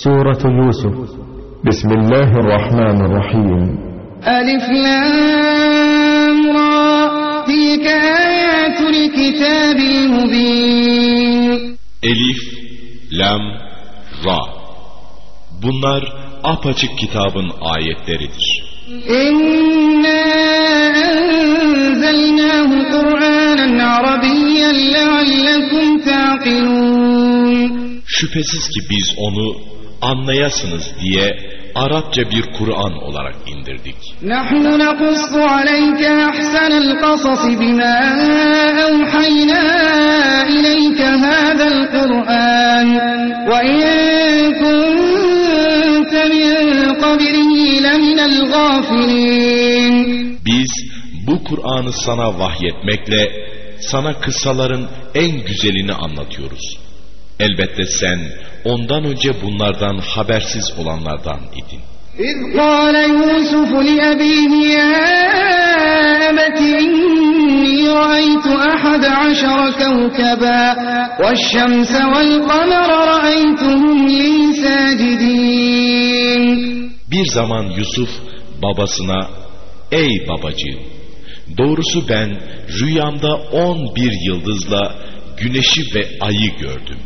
سورة يوسف بسم الله الرحمن الرحيم ألف لام را تلك آيات الكتاب المبين Elif, Lam, Ra. Bunlar apaçık kitabın ayetleridir. إنا أنزلناه قرآنا عربيا لعلكم تعقلون Şüphesiz ki biz onu anlayasınız diye Arapça bir Kur'an olarak indirdik. Nahnu naqussu aleyke ahsenel kasasi bima evhayna ileyke hadel Kur'an ve in kunte min qabrihi leminel gafilin. Biz bu Kur'an'ı sana vahyetmekle sana kıssaların en güzelini anlatıyoruz. Elbette sen ondan önce bunlardan habersiz olanlardan idin. إذ قال يوسف لأبيه يا أبت إني رأيت أحد عشر كوكبا والشمس والقمر رأيتهم لي ساجدين Bir zaman Yusuf babasına ey babacığım doğrusu ben rüyamda on bir yıldızla güneşi ve ayı gördüm.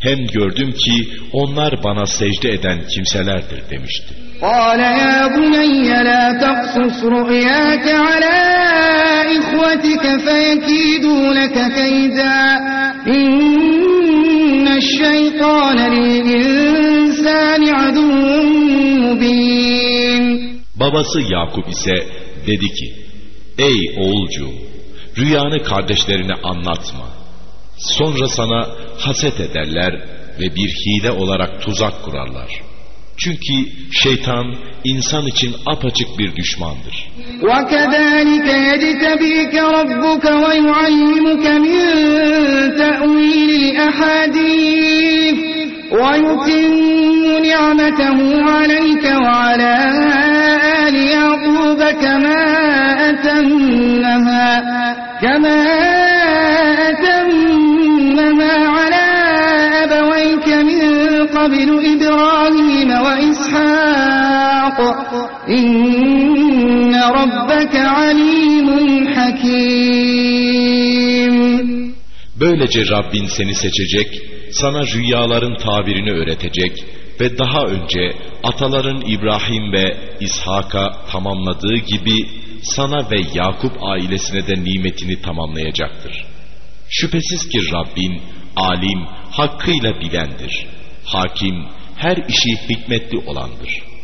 Hem gördüm ki onlar bana secde eden kimselerdir demişti. قال يا بني لا تقصص رؤياك على إخوتك فيكيدوا لك كيدا إن الشيطان للإنسان عدو مبين Babası Yakup ise dedi ki ey oğulcuğum rüyanı kardeşlerine anlatma. Sonra sana haset ederler ve bir hile olarak tuzak kurarlar. Çünkü şeytan insan için apaçık bir düşmandır. وكذلك يجتبيك ربك ويعلمك من تأويل الأحاديث ويتم نعمته عليك وعلى آل يعقوب كما أتمها كما قبل إبراهيم وإسحاق إن ربك عليم حكيم Böylece Rabbin seni seçecek, sana rüyaların tabirini öğretecek ve daha önce ataların İbrahim ve İshak'a tamamladığı gibi sana ve Yakup ailesine de nimetini tamamlayacaktır. Şüphesiz ki Rabbin alim, hakkıyla bilendir. Hakim, her işi hikmetli olandır.''